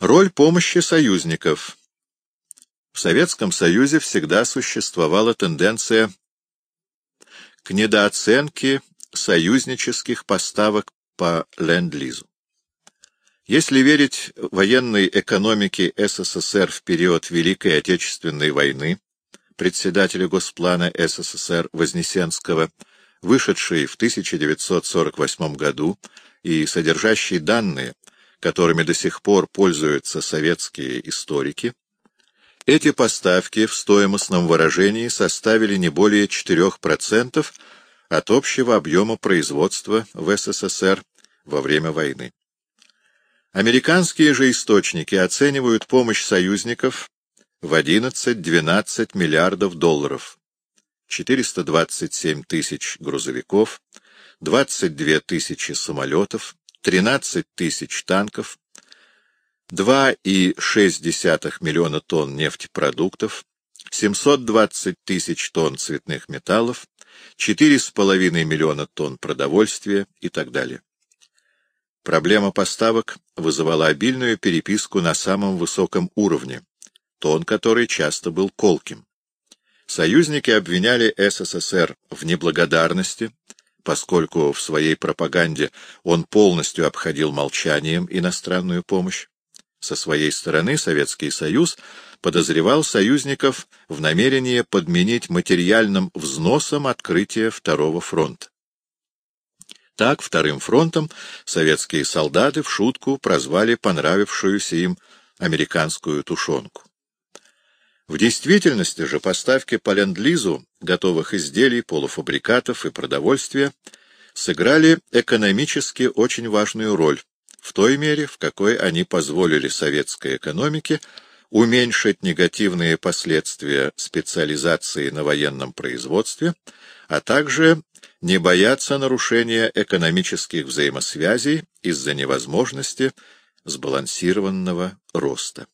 Роль помощи союзников. В Советском Союзе всегда существовала тенденция к недооценке союзнических поставок по Ленд-Лизу. Если верить военной экономике СССР в период Великой Отечественной войны, председателя Госплана СССР Вознесенского, вышедшей в 1948 году и содержащей данные, которыми до сих пор пользуются советские историки, эти поставки в стоимостном выражении составили не более 4% от общего объема производства в СССР во время войны. Американские же источники оценивают помощь союзников в 11-12 миллиардов долларов, 427 тысяч грузовиков, 22 тысячи самолетов, 13 тысяч танков, 2,6 миллиона тонн нефтепродуктов, 720 тысяч тонн цветных металлов, 4,5 миллиона тонн продовольствия и так далее. Проблема поставок вызывала обильную переписку на самом высоком уровне, тон который часто был колким. Союзники обвиняли СССР в неблагодарности, поскольку в своей пропаганде он полностью обходил молчанием иностранную помощь. Со своей стороны Советский Союз подозревал союзников в намерении подменить материальным взносом открытие Второго фронта. Так, Вторым фронтом советские солдаты в шутку прозвали понравившуюся им американскую тушенку. В действительности же поставки по ленд-лизу готовых изделий, полуфабрикатов и продовольствия сыграли экономически очень важную роль, в той мере, в какой они позволили советской экономике уменьшить негативные последствия специализации на военном производстве, а также не бояться нарушения экономических взаимосвязей из-за невозможности сбалансированного роста.